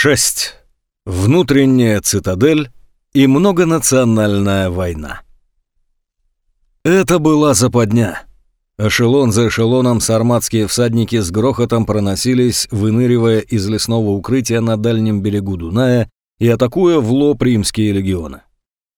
6. Внутренняя цитадель и многонациональная война. Это была западня. Эшелон за эшелоном сарматские всадники с грохотом проносились, выныривая из лесного укрытия на дальнем берегу Дуная и атакуя в лоб римские легионы.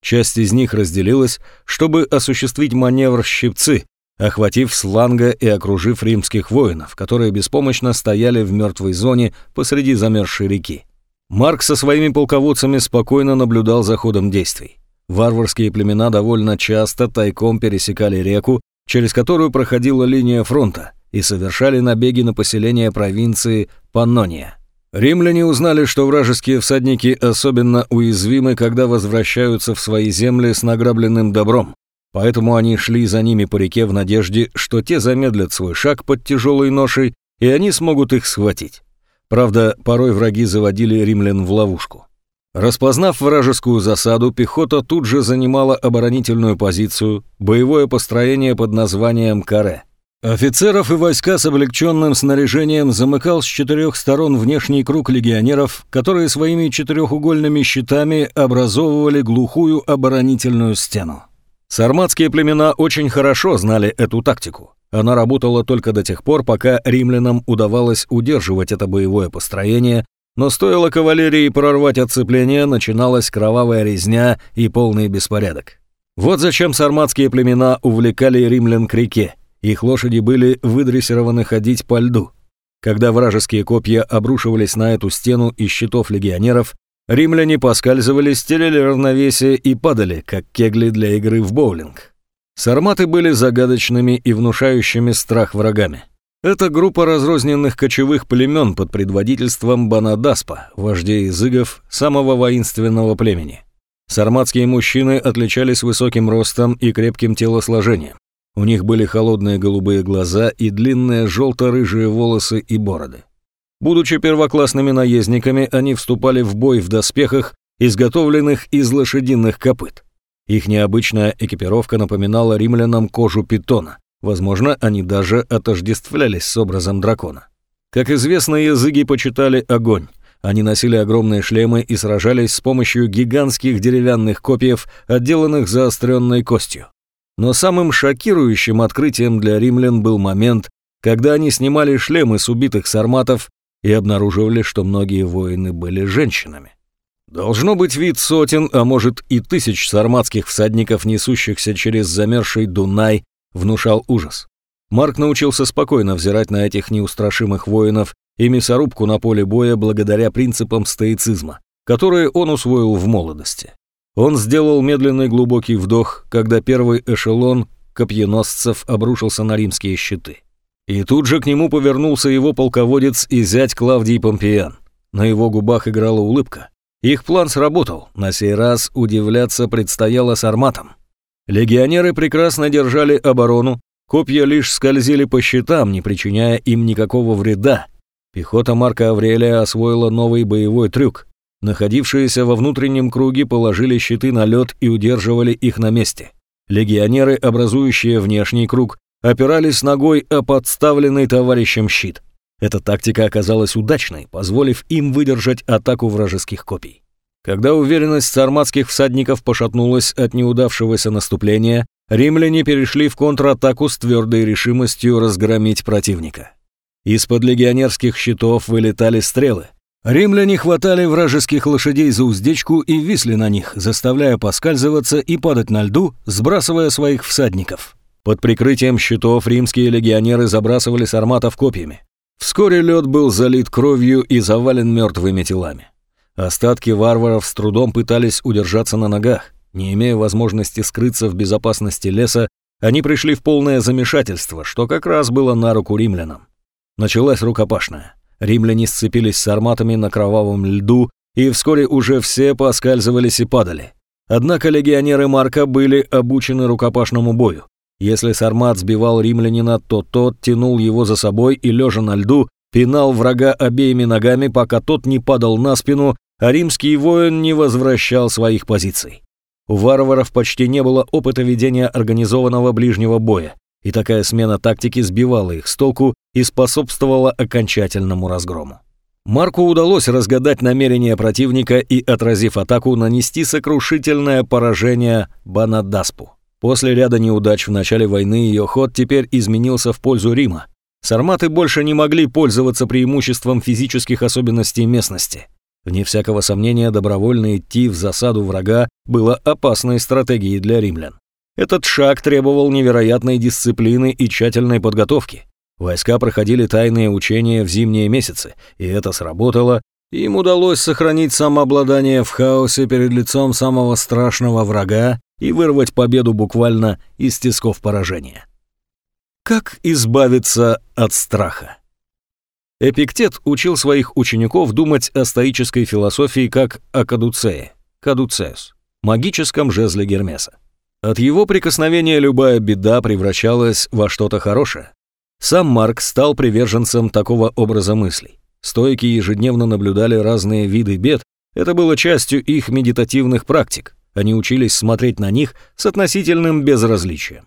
Часть из них разделилась, чтобы осуществить маневр «Щипцы», охватив сланга и окружив римских воинов, которые беспомощно стояли в мертвой зоне посреди замерзшей реки. Марк со своими полководцами спокойно наблюдал за ходом действий. Варварские племена довольно часто тайком пересекали реку, через которую проходила линия фронта, и совершали набеги на поселения провинции Паннония. Римляне узнали, что вражеские всадники особенно уязвимы, когда возвращаются в свои земли с награбленным добром, Поэтому они шли за ними по реке в надежде, что те замедлят свой шаг под тяжелой ношей, и они смогут их схватить. Правда, порой враги заводили римлян в ловушку. Распознав вражескую засаду, пехота тут же занимала оборонительную позицию, боевое построение под названием «Каре». Офицеров и войска с облегченным снаряжением замыкал с четырех сторон внешний круг легионеров, которые своими четырехугольными щитами образовывали глухую оборонительную стену. Сарматские племена очень хорошо знали эту тактику. Она работала только до тех пор, пока римлянам удавалось удерживать это боевое построение, но стоило кавалерии прорвать отцепление, начиналась кровавая резня и полный беспорядок. Вот зачем сарматские племена увлекали римлян к реке. Их лошади были выдрессированы ходить по льду. Когда вражеские копья обрушивались на эту стену из щитов легионеров, Римляне поскальзывались, теряли равновесие и падали, как кегли для игры в боулинг. Сарматы были загадочными и внушающими страх врагами. Это группа разрозненных кочевых племен под предводительством Банадаспа, вождей языгов, самого воинственного племени. Сарматские мужчины отличались высоким ростом и крепким телосложением. У них были холодные голубые глаза и длинные желто-рыжие волосы и бороды. Будучи первоклассными наездниками, они вступали в бой в доспехах, изготовленных из лошадиных копыт. Их необычная экипировка напоминала римлянам кожу питона. Возможно, они даже отождествлялись с образом дракона. Как известно, языки почитали огонь. Они носили огромные шлемы и сражались с помощью гигантских деревянных копьев, отделанных заостренной костью. Но самым шокирующим открытием для римлян был момент, когда они снимали шлемы с убитых сарматов и обнаруживали, что многие воины были женщинами. Должно быть вид сотен, а может и тысяч сарматских всадников, несущихся через замерзший Дунай, внушал ужас. Марк научился спокойно взирать на этих неустрашимых воинов и мясорубку на поле боя благодаря принципам стоицизма, которые он усвоил в молодости. Он сделал медленный глубокий вдох, когда первый эшелон копьеносцев обрушился на римские щиты. И тут же к нему повернулся его полководец и зять Клавдий Помпеян. На его губах играла улыбка. Их план сработал, на сей раз удивляться предстояло с арматом. Легионеры прекрасно держали оборону, копья лишь скользили по щитам, не причиняя им никакого вреда. Пехота Марка Аврелия освоила новый боевой трюк. Находившиеся во внутреннем круге положили щиты на лед и удерживали их на месте. Легионеры, образующие внешний круг, опирались ногой о подставленный товарищем щит. Эта тактика оказалась удачной, позволив им выдержать атаку вражеских копий. Когда уверенность сарматских всадников пошатнулась от неудавшегося наступления, римляне перешли в контратаку с твердой решимостью разгромить противника. Из-под легионерских щитов вылетали стрелы. Римляне хватали вражеских лошадей за уздечку и висли на них, заставляя поскальзываться и падать на льду, сбрасывая своих всадников. Под прикрытием щитов римские легионеры забрасывали сарматов копьями. Вскоре лед был залит кровью и завален мертвыми телами. Остатки варваров с трудом пытались удержаться на ногах. Не имея возможности скрыться в безопасности леса, они пришли в полное замешательство, что как раз было на руку римлянам. Началась рукопашная. Римляне сцепились с арматами на кровавом льду, и вскоре уже все поскальзывались и падали. Однако легионеры Марка были обучены рукопашному бою. Если Сармат сбивал римлянина, то тот тянул его за собой и, лежа на льду, пинал врага обеими ногами, пока тот не падал на спину, а римский воин не возвращал своих позиций. У варваров почти не было опыта ведения организованного ближнего боя, и такая смена тактики сбивала их с толку и способствовала окончательному разгрому. Марку удалось разгадать намерения противника и, отразив атаку, нанести сокрушительное поражение Банадаспу. После ряда неудач в начале войны ее ход теперь изменился в пользу Рима. Сарматы больше не могли пользоваться преимуществом физических особенностей местности. Вне всякого сомнения, добровольно идти в засаду врага было опасной стратегией для римлян. Этот шаг требовал невероятной дисциплины и тщательной подготовки. Войска проходили тайные учения в зимние месяцы, и это сработало. Им удалось сохранить самообладание в хаосе перед лицом самого страшного врага и вырвать победу буквально из тисков поражения. Как избавиться от страха? Эпиктет учил своих учеников думать о стоической философии как о кадуцее, кадуцеус, магическом жезле Гермеса. От его прикосновения любая беда превращалась во что-то хорошее. Сам Марк стал приверженцем такого образа мыслей. Стойки ежедневно наблюдали разные виды бед, это было частью их медитативных практик. Они учились смотреть на них с относительным безразличием.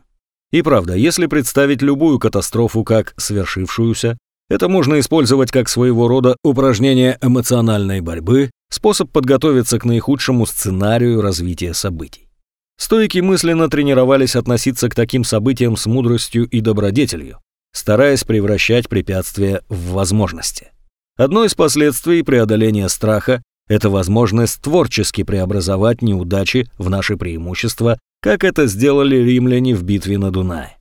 И правда, если представить любую катастрофу как свершившуюся, это можно использовать как своего рода упражнение эмоциональной борьбы, способ подготовиться к наихудшему сценарию развития событий. Стойки мысленно тренировались относиться к таким событиям с мудростью и добродетелью, стараясь превращать препятствия в возможности. Одно из последствий преодоления страха – это возможность творчески преобразовать неудачи в наши преимущества, как это сделали римляне в битве на Дунае.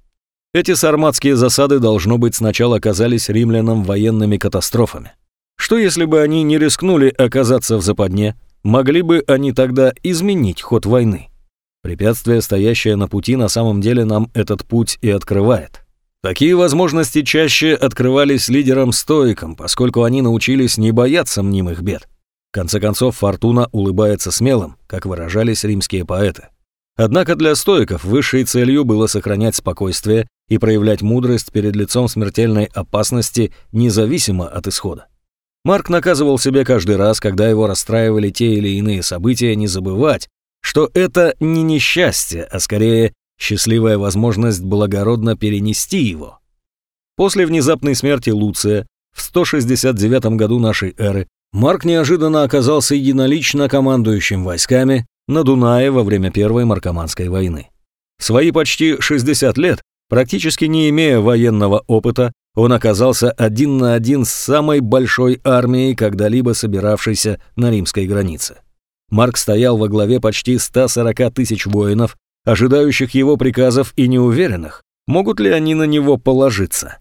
Эти сарматские засады, должно быть, сначала казались римлянам военными катастрофами. Что если бы они не рискнули оказаться в западне, могли бы они тогда изменить ход войны? Препятствие, стоящее на пути, на самом деле нам этот путь и открывает. Такие возможности чаще открывались лидерам-стоикам, поскольку они научились не бояться мнимых бед. В конце концов, фортуна улыбается смелым, как выражались римские поэты. Однако для стоиков высшей целью было сохранять спокойствие и проявлять мудрость перед лицом смертельной опасности независимо от исхода. Марк наказывал себе каждый раз, когда его расстраивали те или иные события, не забывать, что это не несчастье, а скорее счастливая возможность благородно перенести его. После внезапной смерти Луция в 169 году нашей эры Марк неожиданно оказался единолично командующим войсками на Дунае во время Первой Маркоманской войны. В свои почти 60 лет Практически не имея военного опыта, он оказался один на один с самой большой армией, когда-либо собиравшейся на римской границе. Марк стоял во главе почти 140 тысяч воинов, ожидающих его приказов и неуверенных, могут ли они на него положиться.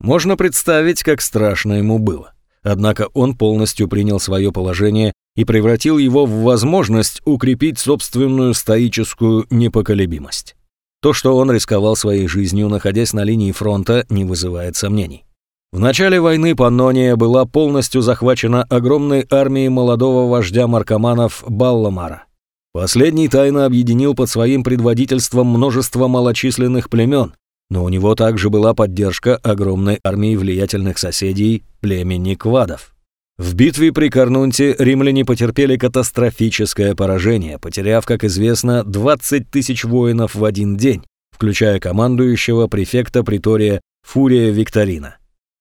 Можно представить, как страшно ему было. Однако он полностью принял свое положение и превратил его в возможность укрепить собственную стоическую непоколебимость. То, что он рисковал своей жизнью, находясь на линии фронта, не вызывает сомнений. В начале войны Паннония была полностью захвачена огромной армией молодого вождя маркоманов Балламара. Последний тайно объединил под своим предводительством множество малочисленных племен, но у него также была поддержка огромной армии влиятельных соседей племени Квадов. В битве при Карнунте римляне потерпели катастрофическое поражение, потеряв, как известно, 20 тысяч воинов в один день, включая командующего префекта притория Фурия Викторина.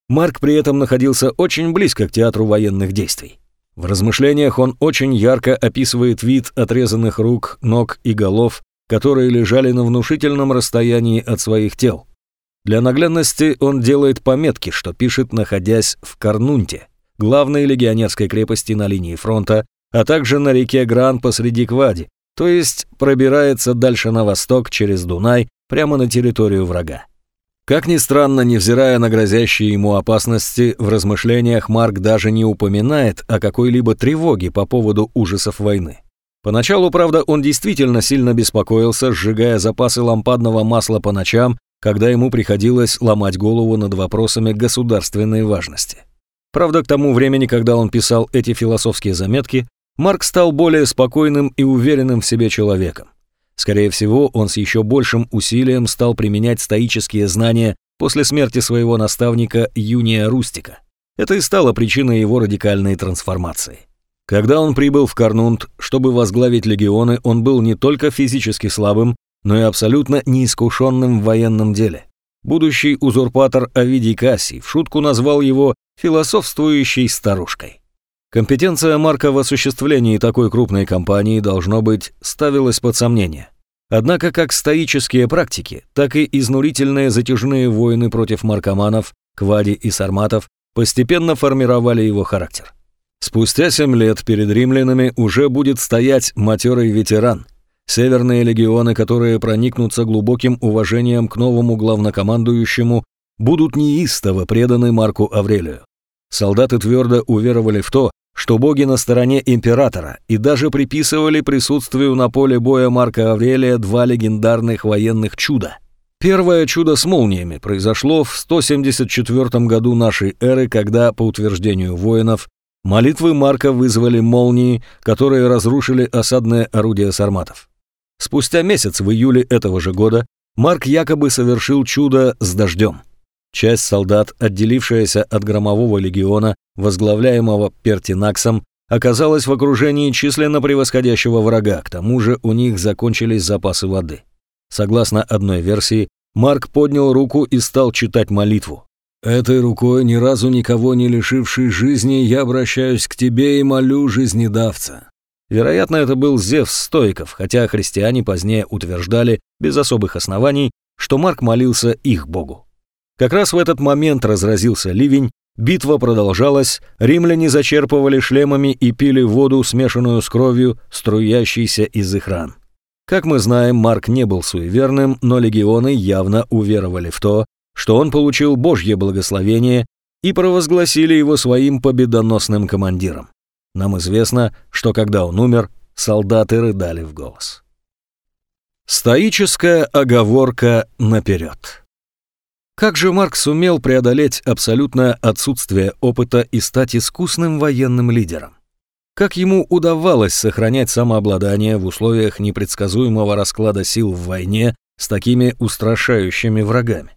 Марк при этом находился очень близко к театру военных действий. В размышлениях он очень ярко описывает вид отрезанных рук, ног и голов, которые лежали на внушительном расстоянии от своих тел. Для наглядности он делает пометки, что пишет, находясь в Карнунте главной легионерской крепости на линии фронта, а также на реке Гран посреди Квади, то есть пробирается дальше на восток через Дунай прямо на территорию врага. Как ни странно, невзирая на грозящие ему опасности, в размышлениях Марк даже не упоминает о какой-либо тревоге по поводу ужасов войны. Поначалу, правда, он действительно сильно беспокоился, сжигая запасы лампадного масла по ночам, когда ему приходилось ломать голову над вопросами государственной важности. Правда, к тому времени, когда он писал эти философские заметки, Марк стал более спокойным и уверенным в себе человеком. Скорее всего, он с еще большим усилием стал применять стоические знания после смерти своего наставника Юния Рустика. Это и стало причиной его радикальной трансформации. Когда он прибыл в Карнунд, чтобы возглавить легионы, он был не только физически слабым, но и абсолютно неискушенным в военном деле. Будущий узурпатор Овидий Кассий в шутку назвал его философствующей старушкой. Компетенция Марка в осуществлении такой крупной кампании, должно быть, ставилась под сомнение. Однако как стоические практики, так и изнурительные затяжные войны против маркоманов, квади и сарматов постепенно формировали его характер. Спустя семь лет перед римлянами уже будет стоять матерый ветеран. Северные легионы, которые проникнутся глубоким уважением к новому главнокомандующему, будут неистово преданы Марку Аврелию. Солдаты твердо уверовали в то, что боги на стороне императора и даже приписывали присутствию на поле боя Марка Аврелия два легендарных военных чуда. Первое чудо с молниями произошло в 174 году нашей эры, когда, по утверждению воинов, молитвы Марка вызвали молнии, которые разрушили осадное орудие сарматов. Спустя месяц в июле этого же года Марк якобы совершил чудо с дождем. Часть солдат, отделившаяся от громового легиона, возглавляемого Пертинаксом, оказалась в окружении численно превосходящего врага, к тому же у них закончились запасы воды. Согласно одной версии, Марк поднял руку и стал читать молитву. «Этой рукой, ни разу никого не лишившей жизни, я обращаюсь к тебе и молю жизнедавца». Вероятно, это был Зевс Стоиков, хотя христиане позднее утверждали, без особых оснований, что Марк молился их богу. Как раз в этот момент разразился ливень, битва продолжалась, римляне зачерпывали шлемами и пили воду, смешанную с кровью, струящейся из их ран. Как мы знаем, Марк не был суеверным, но легионы явно уверовали в то, что он получил Божье благословение и провозгласили его своим победоносным командиром. Нам известно, что когда он умер, солдаты рыдали в голос. Стоическая оговорка наперед. Как же Марк сумел преодолеть абсолютное отсутствие опыта и стать искусным военным лидером? Как ему удавалось сохранять самообладание в условиях непредсказуемого расклада сил в войне с такими устрашающими врагами?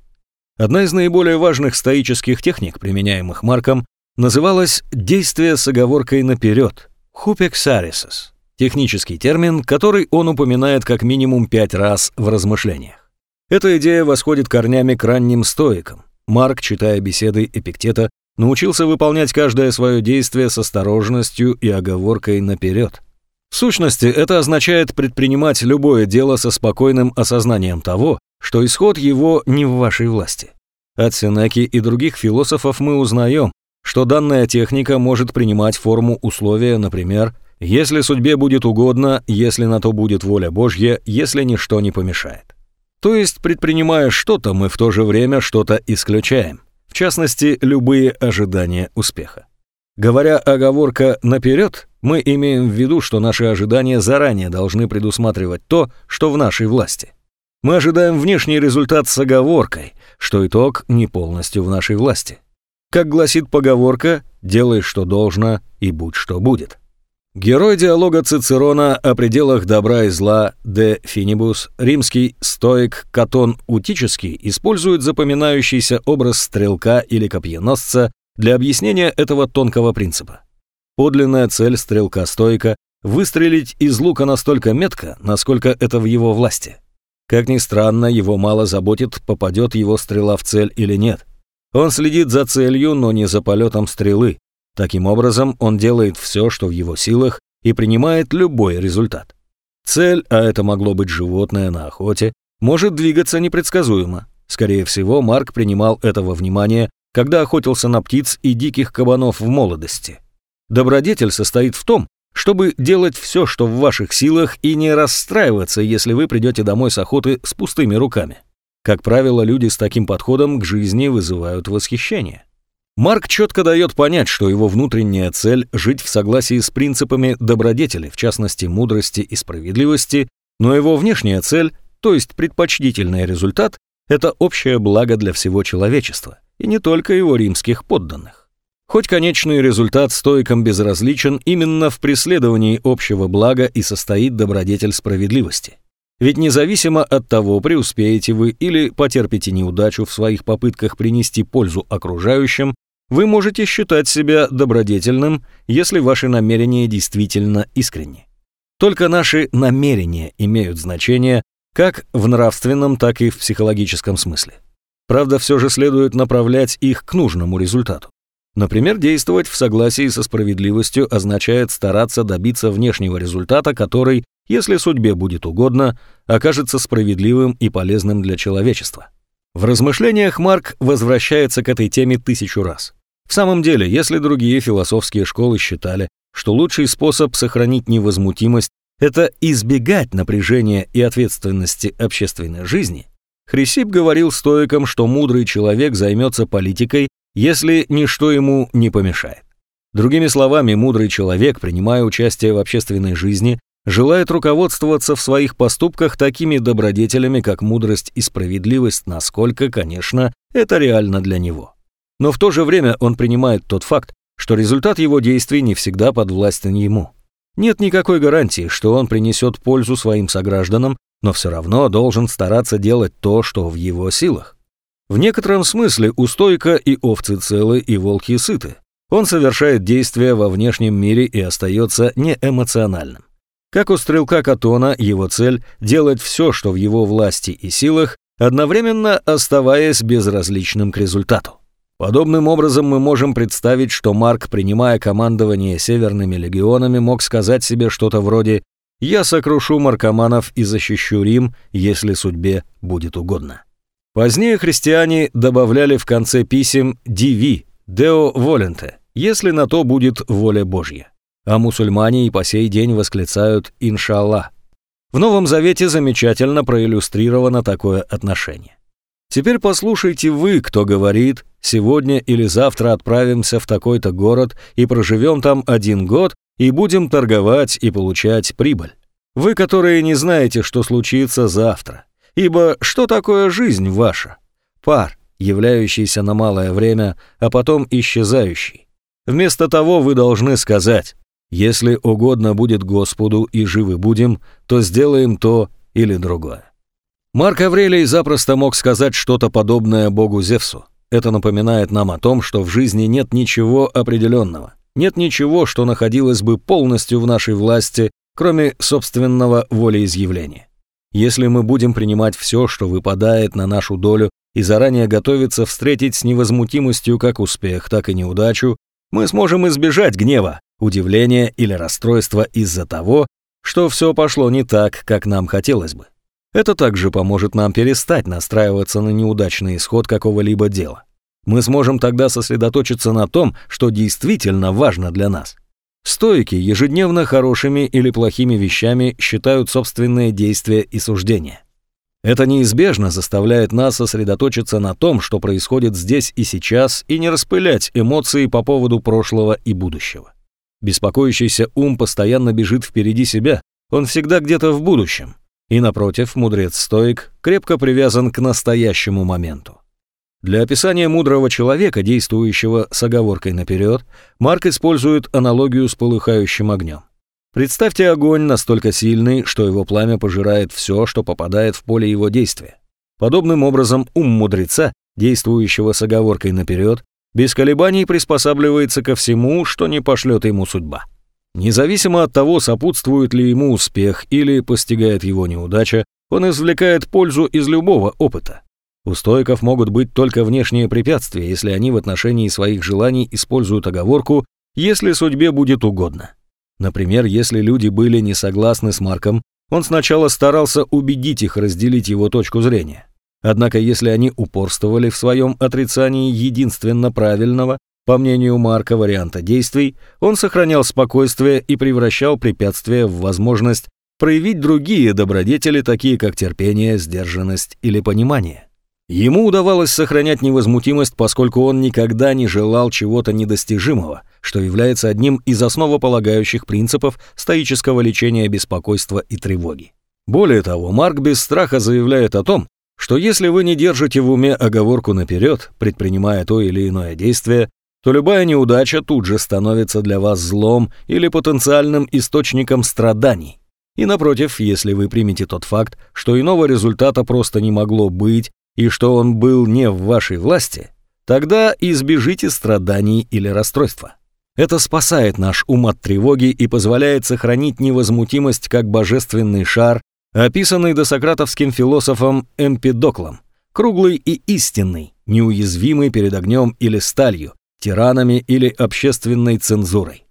Одна из наиболее важных стоических техник, применяемых Марком, называлась «действие с оговоркой наперед» – «хупексарисос» – технический термин, который он упоминает как минимум пять раз в размышлениях. Эта идея восходит корнями к ранним стоикам. Марк, читая беседы Эпиктета, научился выполнять каждое свое действие с осторожностью и оговоркой наперед. В сущности, это означает предпринимать любое дело со спокойным осознанием того, что исход его не в вашей власти. От Сенеки и других философов мы узнаем, что данная техника может принимать форму условия, например, «если судьбе будет угодно, если на то будет воля Божья, если ничто не помешает». То есть, предпринимая что-то, мы в то же время что-то исключаем. В частности, любые ожидания успеха. Говоря оговорка «наперед», мы имеем в виду, что наши ожидания заранее должны предусматривать то, что в нашей власти. Мы ожидаем внешний результат с оговоркой, что итог не полностью в нашей власти. Как гласит поговорка «делай, что должно, и будь, что будет». Герой диалога Цицерона о пределах добра и зла де Финибус, римский стоик Катон Утический использует запоминающийся образ стрелка или копьеносца для объяснения этого тонкого принципа. Подлинная цель стрелка-стоика – выстрелить из лука настолько метко, насколько это в его власти. Как ни странно, его мало заботит, попадет его стрела в цель или нет. Он следит за целью, но не за полетом стрелы, Таким образом, он делает все, что в его силах, и принимает любой результат. Цель, а это могло быть животное на охоте, может двигаться непредсказуемо. Скорее всего, Марк принимал этого внимания, когда охотился на птиц и диких кабанов в молодости. Добродетель состоит в том, чтобы делать все, что в ваших силах, и не расстраиваться, если вы придете домой с охоты с пустыми руками. Как правило, люди с таким подходом к жизни вызывают восхищение. Марк четко дает понять, что его внутренняя цель – жить в согласии с принципами добродетели, в частности, мудрости и справедливости, но его внешняя цель, то есть предпочтительный результат, это общее благо для всего человечества, и не только его римских подданных. Хоть конечный результат стойком безразличен, именно в преследовании общего блага и состоит добродетель справедливости. Ведь независимо от того, преуспеете вы или потерпите неудачу в своих попытках принести пользу окружающим, вы можете считать себя добродетельным, если ваши намерения действительно искренни. Только наши намерения имеют значение как в нравственном, так и в психологическом смысле. Правда, все же следует направлять их к нужному результату. Например, действовать в согласии со справедливостью означает стараться добиться внешнего результата, который, если судьбе будет угодно, окажется справедливым и полезным для человечества. В размышлениях Марк возвращается к этой теме тысячу раз. В самом деле, если другие философские школы считали, что лучший способ сохранить невозмутимость – это избегать напряжения и ответственности общественной жизни, Хрисип говорил стоикам, что мудрый человек займется политикой если ничто ему не помешает. Другими словами, мудрый человек, принимая участие в общественной жизни, желает руководствоваться в своих поступках такими добродетелями, как мудрость и справедливость, насколько, конечно, это реально для него. Но в то же время он принимает тот факт, что результат его действий не всегда подвластен ему. Нет никакой гарантии, что он принесет пользу своим согражданам, но все равно должен стараться делать то, что в его силах. В некотором смысле у стойка и овцы целы, и волки сыты. Он совершает действия во внешнем мире и остается неэмоциональным. Как у стрелка Катона, его цель – делать все, что в его власти и силах, одновременно оставаясь безразличным к результату. Подобным образом мы можем представить, что Марк, принимая командование северными легионами, мог сказать себе что-то вроде «Я сокрушу маркоманов и защищу Рим, если судьбе будет угодно». Позднее христиане добавляли в конце писем «диви», «део воленте», если на то будет воля Божья. А мусульмане и по сей день восклицают «иншаллах». В Новом Завете замечательно проиллюстрировано такое отношение. Теперь послушайте вы, кто говорит, сегодня или завтра отправимся в такой-то город и проживем там один год и будем торговать и получать прибыль. Вы, которые не знаете, что случится завтра, Ибо что такое жизнь ваша? Пар, являющийся на малое время, а потом исчезающий. Вместо того вы должны сказать, если угодно будет Господу и живы будем, то сделаем то или другое. Марк Аврелий запросто мог сказать что-то подобное богу Зевсу. Это напоминает нам о том, что в жизни нет ничего определенного, нет ничего, что находилось бы полностью в нашей власти, кроме собственного волеизъявления. Если мы будем принимать все, что выпадает на нашу долю, и заранее готовиться встретить с невозмутимостью как успех, так и неудачу, мы сможем избежать гнева, удивления или расстройства из-за того, что все пошло не так, как нам хотелось бы. Это также поможет нам перестать настраиваться на неудачный исход какого-либо дела. Мы сможем тогда сосредоточиться на том, что действительно важно для нас. Стоики ежедневно хорошими или плохими вещами считают собственные действия и суждения. Это неизбежно заставляет нас сосредоточиться на том, что происходит здесь и сейчас, и не распылять эмоции по поводу прошлого и будущего. Беспокоящийся ум постоянно бежит впереди себя, он всегда где-то в будущем. И напротив, мудрец-стоик крепко привязан к настоящему моменту. Для описания мудрого человека, действующего с оговоркой наперед, Марк использует аналогию с полыхающим огнем. Представьте огонь настолько сильный, что его пламя пожирает все, что попадает в поле его действия. Подобным образом ум мудреца, действующего с оговоркой наперед, без колебаний приспосабливается ко всему, что не пошлет ему судьба. Независимо от того, сопутствует ли ему успех или постигает его неудача, он извлекает пользу из любого опыта. У стоиков могут быть только внешние препятствия, если они в отношении своих желаний используют оговорку «если судьбе будет угодно». Например, если люди были не согласны с Марком, он сначала старался убедить их разделить его точку зрения. Однако если они упорствовали в своем отрицании единственно правильного, по мнению Марка, варианта действий, он сохранял спокойствие и превращал препятствия в возможность проявить другие добродетели, такие как терпение, сдержанность или понимание. Ему удавалось сохранять невозмутимость, поскольку он никогда не желал чего-то недостижимого, что является одним из основополагающих принципов стоического лечения беспокойства и тревоги. Более того, Марк без страха заявляет о том, что если вы не держите в уме оговорку наперед, предпринимая то или иное действие, то любая неудача тут же становится для вас злом или потенциальным источником страданий. И напротив, если вы примете тот факт, что иного результата просто не могло быть, и что он был не в вашей власти, тогда избежите страданий или расстройства. Это спасает наш ум от тревоги и позволяет сохранить невозмутимость как божественный шар, описанный досократовским философом Эмпидоклом, круглый и истинный, неуязвимый перед огнем или сталью, тиранами или общественной цензурой.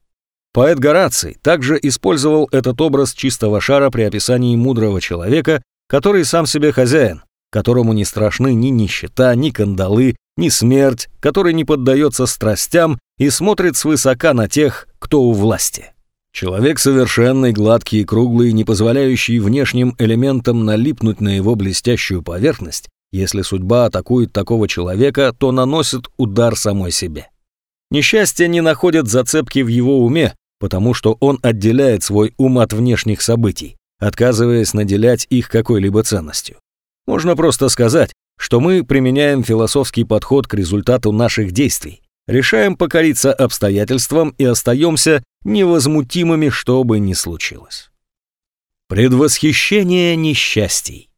Поэт Гораций также использовал этот образ чистого шара при описании мудрого человека, который сам себе хозяин, которому не страшны ни нищета, ни кандалы, ни смерть, который не поддается страстям и смотрит свысока на тех, кто у власти. Человек совершенный, гладкий и круглый, не позволяющий внешним элементам налипнуть на его блестящую поверхность, если судьба атакует такого человека, то наносит удар самой себе. Несчастье не находит зацепки в его уме, потому что он отделяет свой ум от внешних событий, отказываясь наделять их какой-либо ценностью. Можно просто сказать, что мы применяем философский подход к результату наших действий, решаем покориться обстоятельствам и остаемся невозмутимыми, что бы ни случилось. Предвосхищение несчастий.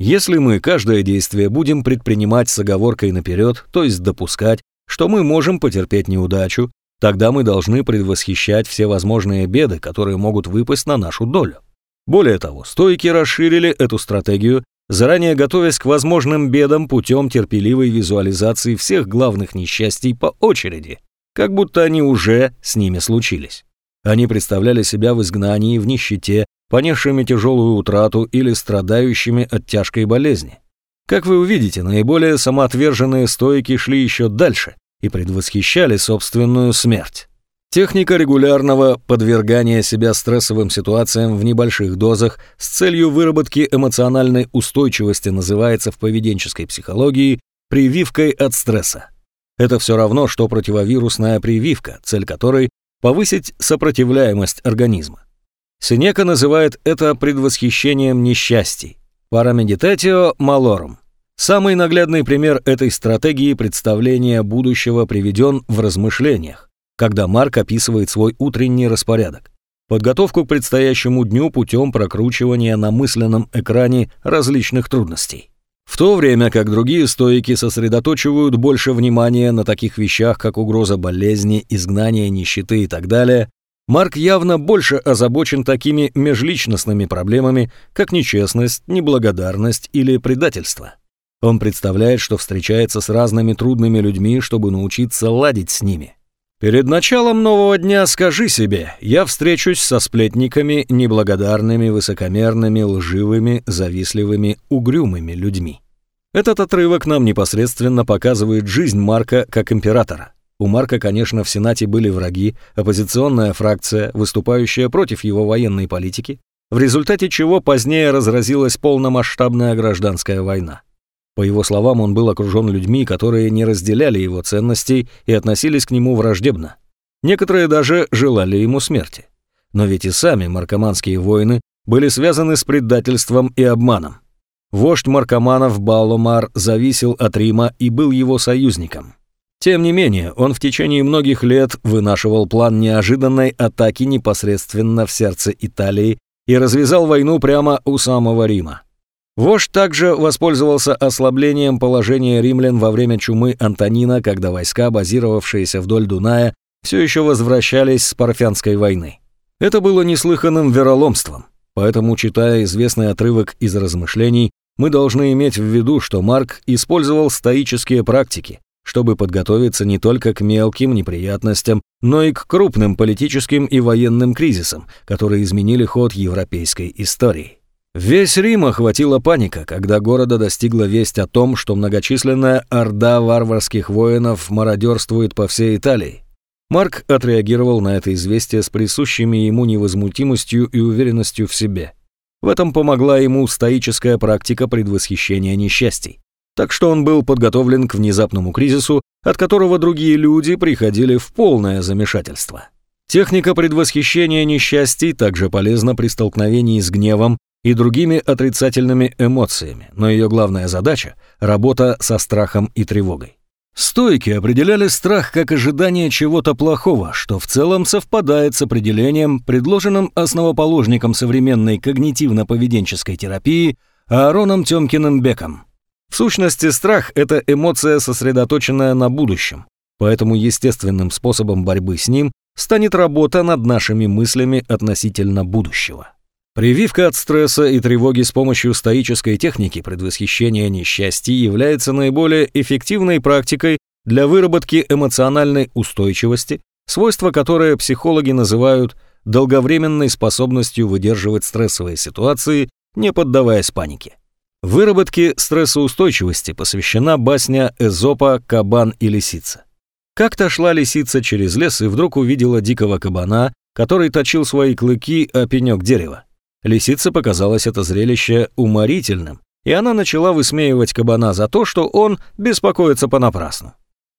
Если мы каждое действие будем предпринимать с оговоркой наперед, то есть допускать, что мы можем потерпеть неудачу, тогда мы должны предвосхищать все возможные беды, которые могут выпасть на нашу долю. Более того, стойки расширили эту стратегию заранее готовясь к возможным бедам путем терпеливой визуализации всех главных несчастий по очереди, как будто они уже с ними случились. Они представляли себя в изгнании, в нищете, понесшими тяжелую утрату или страдающими от тяжкой болезни. Как вы увидите, наиболее самоотверженные стойки шли еще дальше и предвосхищали собственную смерть. Техника регулярного подвергания себя стрессовым ситуациям в небольших дозах с целью выработки эмоциональной устойчивости называется в поведенческой психологии прививкой от стресса. Это все равно, что противовирусная прививка, цель которой – повысить сопротивляемость организма. Синека называет это предвосхищением несчастий. Parameditatio malorum. Самый наглядный пример этой стратегии представления будущего приведен в размышлениях когда Марк описывает свой утренний распорядок. Подготовку к предстоящему дню путем прокручивания на мысленном экране различных трудностей. В то время как другие стоики сосредоточивают больше внимания на таких вещах, как угроза болезни, изгнание нищеты и так далее, Марк явно больше озабочен такими межличностными проблемами, как нечестность, неблагодарность или предательство. Он представляет, что встречается с разными трудными людьми, чтобы научиться ладить с ними. Перед началом нового дня скажи себе, я встречусь со сплетниками, неблагодарными, высокомерными, лживыми, завистливыми, угрюмыми людьми. Этот отрывок нам непосредственно показывает жизнь Марка как императора. У Марка, конечно, в Сенате были враги, оппозиционная фракция, выступающая против его военной политики, в результате чего позднее разразилась полномасштабная гражданская война. По его словам, он был окружен людьми, которые не разделяли его ценностей и относились к нему враждебно. Некоторые даже желали ему смерти. Но ведь и сами маркоманские войны были связаны с предательством и обманом. Вождь маркоманов Баломар зависел от Рима и был его союзником. Тем не менее, он в течение многих лет вынашивал план неожиданной атаки непосредственно в сердце Италии и развязал войну прямо у самого Рима. Вождь также воспользовался ослаблением положения римлян во время чумы Антонина, когда войска, базировавшиеся вдоль Дуная, все еще возвращались с Парфянской войны. Это было неслыханным вероломством, поэтому, читая известный отрывок из размышлений, мы должны иметь в виду, что Марк использовал стоические практики, чтобы подготовиться не только к мелким неприятностям, но и к крупным политическим и военным кризисам, которые изменили ход европейской истории. Весь Рим охватила паника, когда города достигла весть о том, что многочисленная орда варварских воинов мародерствует по всей Италии. Марк отреагировал на это известие с присущими ему невозмутимостью и уверенностью в себе. В этом помогла ему стоическая практика предвосхищения несчастий. Так что он был подготовлен к внезапному кризису, от которого другие люди приходили в полное замешательство. Техника предвосхищения несчастий также полезна при столкновении с гневом, и другими отрицательными эмоциями, но ее главная задача – работа со страхом и тревогой. Стойки определяли страх как ожидание чего-то плохого, что в целом совпадает с определением, предложенным основоположником современной когнитивно-поведенческой терапии Аароном Тёмкиным Беком. В сущности, страх – это эмоция, сосредоточенная на будущем, поэтому естественным способом борьбы с ним станет работа над нашими мыслями относительно будущего. Прививка от стресса и тревоги с помощью стоической техники предвосхищения несчастий является наиболее эффективной практикой для выработки эмоциональной устойчивости, свойство которое психологи называют долговременной способностью выдерживать стрессовые ситуации, не поддаваясь панике. Выработке стрессоустойчивости посвящена басня Эзопа «Кабан и лисица». Как-то шла лисица через лес и вдруг увидела дикого кабана, который точил свои клыки о пенек дерева. Лисице показалось это зрелище уморительным, и она начала высмеивать кабана за то, что он беспокоится понапрасну.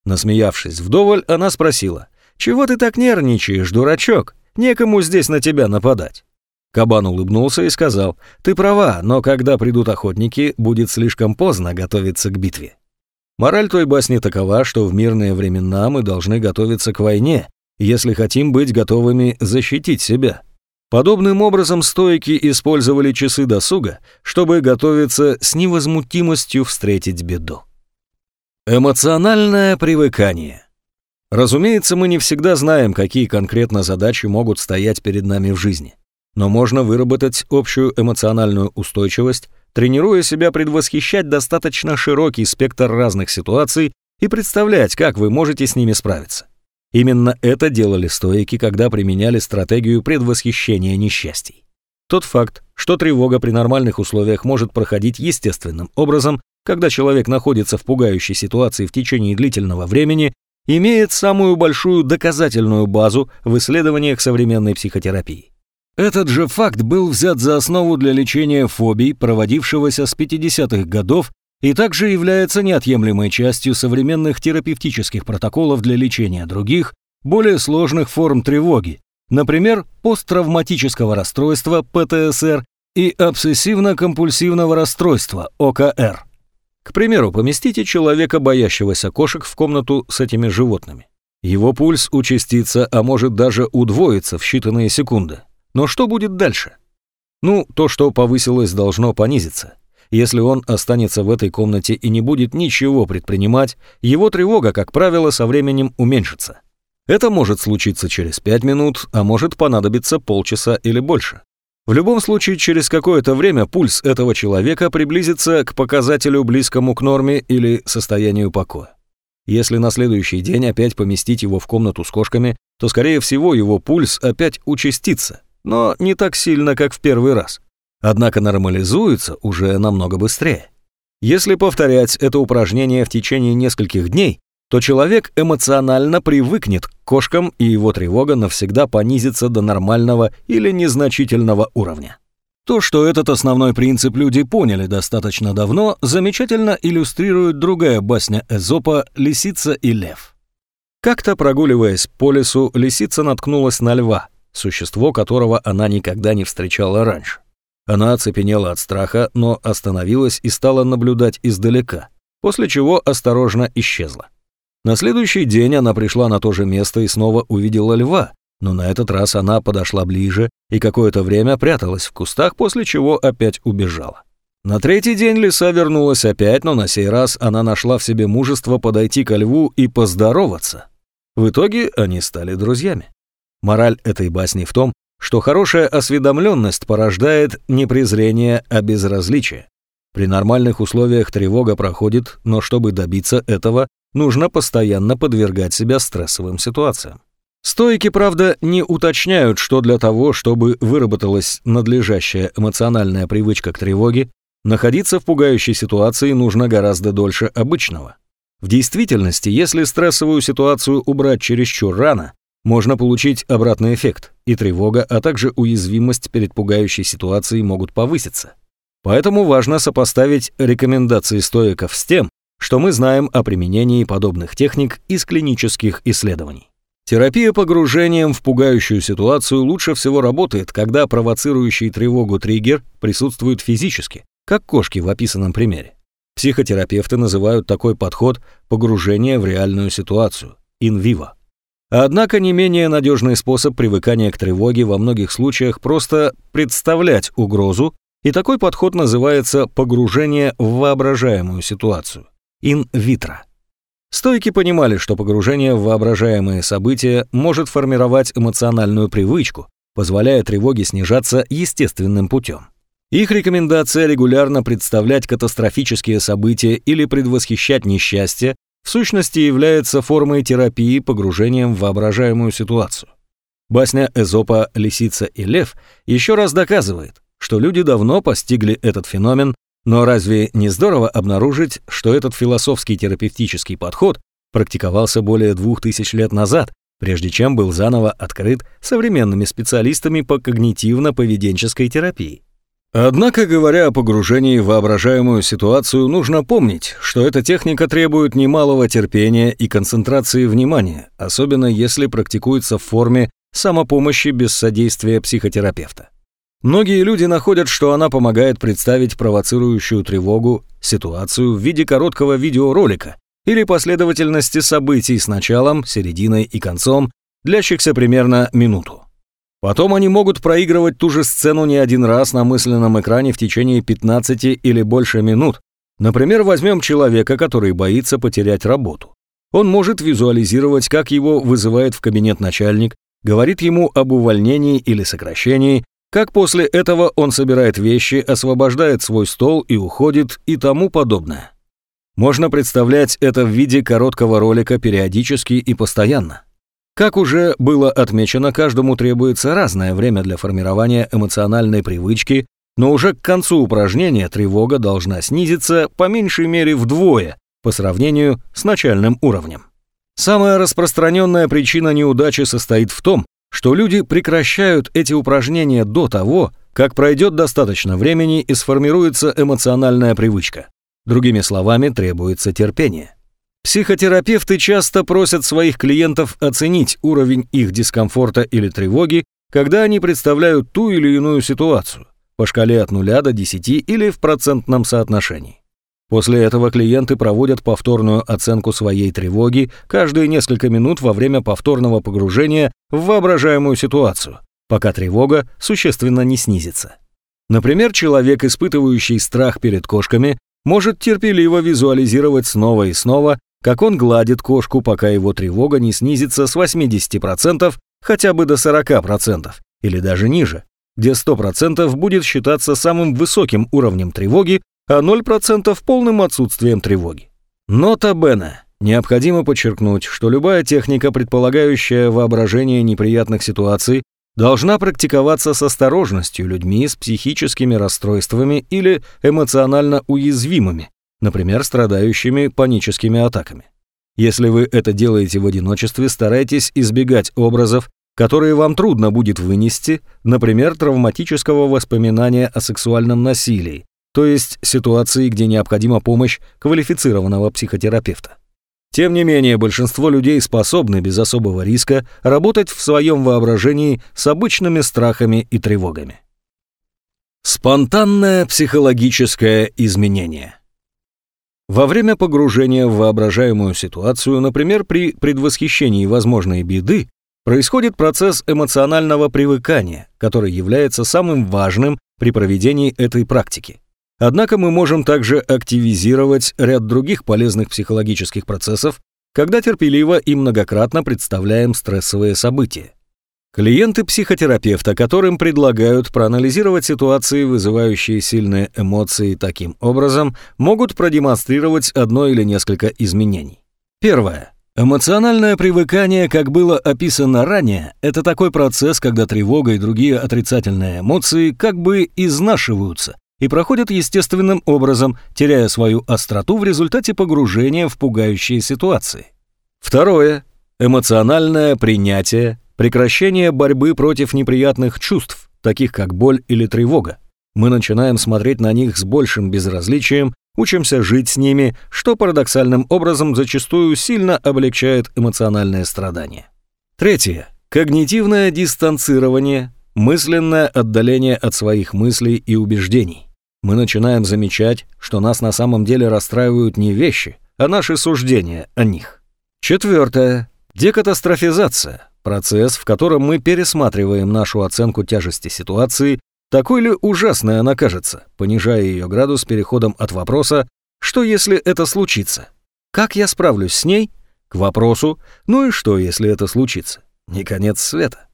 Насмеявшись вдоволь, она спросила, «Чего ты так нервничаешь, дурачок? Некому здесь на тебя нападать». Кабан улыбнулся и сказал, «Ты права, но когда придут охотники, будет слишком поздно готовиться к битве». Мораль той басни такова, что в мирные времена мы должны готовиться к войне, если хотим быть готовыми защитить себя. Подобным образом стойки использовали часы досуга, чтобы готовиться с невозмутимостью встретить беду. Эмоциональное привыкание. Разумеется, мы не всегда знаем, какие конкретно задачи могут стоять перед нами в жизни. Но можно выработать общую эмоциональную устойчивость тренируя себя предвосхищать достаточно широкий спектр разных ситуаций и представлять, как вы можете с ними справиться. Именно это делали стоики, когда применяли стратегию предвосхищения несчастий. Тот факт, что тревога при нормальных условиях может проходить естественным образом, когда человек находится в пугающей ситуации в течение длительного времени, имеет самую большую доказательную базу в исследованиях современной психотерапии. Этот же факт был взят за основу для лечения фобий, проводившегося с 50-х годов, и также является неотъемлемой частью современных терапевтических протоколов для лечения других, более сложных форм тревоги, например, посттравматического расстройства ПТСР и обсессивно-компульсивного расстройства ОКР. К примеру, поместите человека, боящегося кошек, в комнату с этими животными. Его пульс участится, а может даже удвоиться в считанные секунды. Но что будет дальше? Ну, то, что повысилось, должно понизиться. Если он останется в этой комнате и не будет ничего предпринимать, его тревога, как правило, со временем уменьшится. Это может случиться через 5 минут, а может понадобиться полчаса или больше. В любом случае, через какое-то время пульс этого человека приблизится к показателю близкому к норме или состоянию покоя. Если на следующий день опять поместить его в комнату с кошками, то, скорее всего, его пульс опять участится, но не так сильно, как в первый раз. Однако нормализуется уже намного быстрее. Если повторять это упражнение в течение нескольких дней, то человек эмоционально привыкнет к кошкам, и его тревога навсегда понизится до нормального или незначительного уровня. То, что этот основной принцип люди поняли достаточно давно, замечательно иллюстрирует другая басня Эзопа «Лисица и лев». Как-то прогуливаясь по лесу, лисица наткнулась на льва – существо которого она никогда не встречала раньше. Она оцепенела от страха, но остановилась и стала наблюдать издалека, после чего осторожно исчезла. На следующий день она пришла на то же место и снова увидела льва, но на этот раз она подошла ближе и какое-то время пряталась в кустах, после чего опять убежала. На третий день лиса вернулась опять, но на сей раз она нашла в себе мужество подойти ко льву и поздороваться. В итоге они стали друзьями. Мораль этой басни в том, что хорошая осведомленность порождает не презрение, а безразличие. При нормальных условиях тревога проходит, но чтобы добиться этого, нужно постоянно подвергать себя стрессовым ситуациям. Стойки, правда, не уточняют, что для того, чтобы выработалась надлежащая эмоциональная привычка к тревоге, находиться в пугающей ситуации нужно гораздо дольше обычного. В действительности, если стрессовую ситуацию убрать чересчур рано, можно получить обратный эффект, и тревога, а также уязвимость перед пугающей ситуацией могут повыситься. Поэтому важно сопоставить рекомендации стоиков с тем, что мы знаем о применении подобных техник из клинических исследований. Терапия погружением в пугающую ситуацию лучше всего работает, когда провоцирующий тревогу триггер присутствует физически, как кошки в описанном примере. Психотерапевты называют такой подход погружение в реальную ситуацию, in vivo. Однако не менее надежный способ привыкания к тревоге во многих случаях просто представлять угрозу, и такой подход называется погружение в воображаемую ситуацию, vitro. Стойки понимали, что погружение в воображаемые события может формировать эмоциональную привычку, позволяя тревоге снижаться естественным путем. Их рекомендация регулярно представлять катастрофические события или предвосхищать несчастье в сущности является формой терапии погружением в воображаемую ситуацию. Басня Эзопа «Лисица и лев» еще раз доказывает, что люди давно постигли этот феномен, но разве не здорово обнаружить, что этот философский терапевтический подход практиковался более двух тысяч лет назад, прежде чем был заново открыт современными специалистами по когнитивно-поведенческой терапии? Однако, говоря о погружении в воображаемую ситуацию, нужно помнить, что эта техника требует немалого терпения и концентрации внимания, особенно если практикуется в форме самопомощи без содействия психотерапевта. Многие люди находят, что она помогает представить провоцирующую тревогу ситуацию в виде короткого видеоролика или последовательности событий с началом, серединой и концом, длящихся примерно минуту. Потом они могут проигрывать ту же сцену не один раз на мысленном экране в течение 15 или больше минут. Например, возьмем человека, который боится потерять работу. Он может визуализировать, как его вызывает в кабинет начальник, говорит ему об увольнении или сокращении, как после этого он собирает вещи, освобождает свой стол и уходит и тому подобное. Можно представлять это в виде короткого ролика периодически и постоянно. Как уже было отмечено, каждому требуется разное время для формирования эмоциональной привычки, но уже к концу упражнения тревога должна снизиться по меньшей мере вдвое по сравнению с начальным уровнем. Самая распространенная причина неудачи состоит в том, что люди прекращают эти упражнения до того, как пройдет достаточно времени и сформируется эмоциональная привычка. Другими словами, требуется терпение. Психотерапевты часто просят своих клиентов оценить уровень их дискомфорта или тревоги, когда они представляют ту или иную ситуацию, по шкале от 0 до 10 или в процентном соотношении. После этого клиенты проводят повторную оценку своей тревоги каждые несколько минут во время повторного погружения в воображаемую ситуацию, пока тревога существенно не снизится. Например, человек, испытывающий страх перед кошками, может терпеливо визуализировать снова и снова как он гладит кошку, пока его тревога не снизится с 80% хотя бы до 40% или даже ниже, где 100% будет считаться самым высоким уровнем тревоги, а 0% полным отсутствием тревоги. Нота Бена. Необходимо подчеркнуть, что любая техника, предполагающая воображение неприятных ситуаций, должна практиковаться с осторожностью людьми с психическими расстройствами или эмоционально уязвимыми, например, страдающими паническими атаками. Если вы это делаете в одиночестве, старайтесь избегать образов, которые вам трудно будет вынести, например, травматического воспоминания о сексуальном насилии, то есть ситуации, где необходима помощь квалифицированного психотерапевта. Тем не менее, большинство людей способны без особого риска работать в своем воображении с обычными страхами и тревогами. Спонтанное психологическое изменение. Во время погружения в воображаемую ситуацию, например, при предвосхищении возможной беды, происходит процесс эмоционального привыкания, который является самым важным при проведении этой практики. Однако мы можем также активизировать ряд других полезных психологических процессов, когда терпеливо и многократно представляем стрессовые события. Клиенты психотерапевта, которым предлагают проанализировать ситуации, вызывающие сильные эмоции таким образом, могут продемонстрировать одно или несколько изменений. Первое. Эмоциональное привыкание, как было описано ранее, это такой процесс, когда тревога и другие отрицательные эмоции как бы изнашиваются и проходят естественным образом, теряя свою остроту в результате погружения в пугающие ситуации. Второе. Эмоциональное принятие прекращение борьбы против неприятных чувств, таких как боль или тревога. Мы начинаем смотреть на них с большим безразличием, учимся жить с ними, что парадоксальным образом зачастую сильно облегчает эмоциональное страдание. Третье. Когнитивное дистанцирование, мысленное отдаление от своих мыслей и убеждений. Мы начинаем замечать, что нас на самом деле расстраивают не вещи, а наши суждения о них. Четвертое. Декатастрофизация. Процесс, в котором мы пересматриваем нашу оценку тяжести ситуации, такой ли ужасной она кажется, понижая ее градус переходом от вопроса «что если это случится?», «как я справлюсь с ней?» к вопросу «ну и что, если это случится?» Не конец света.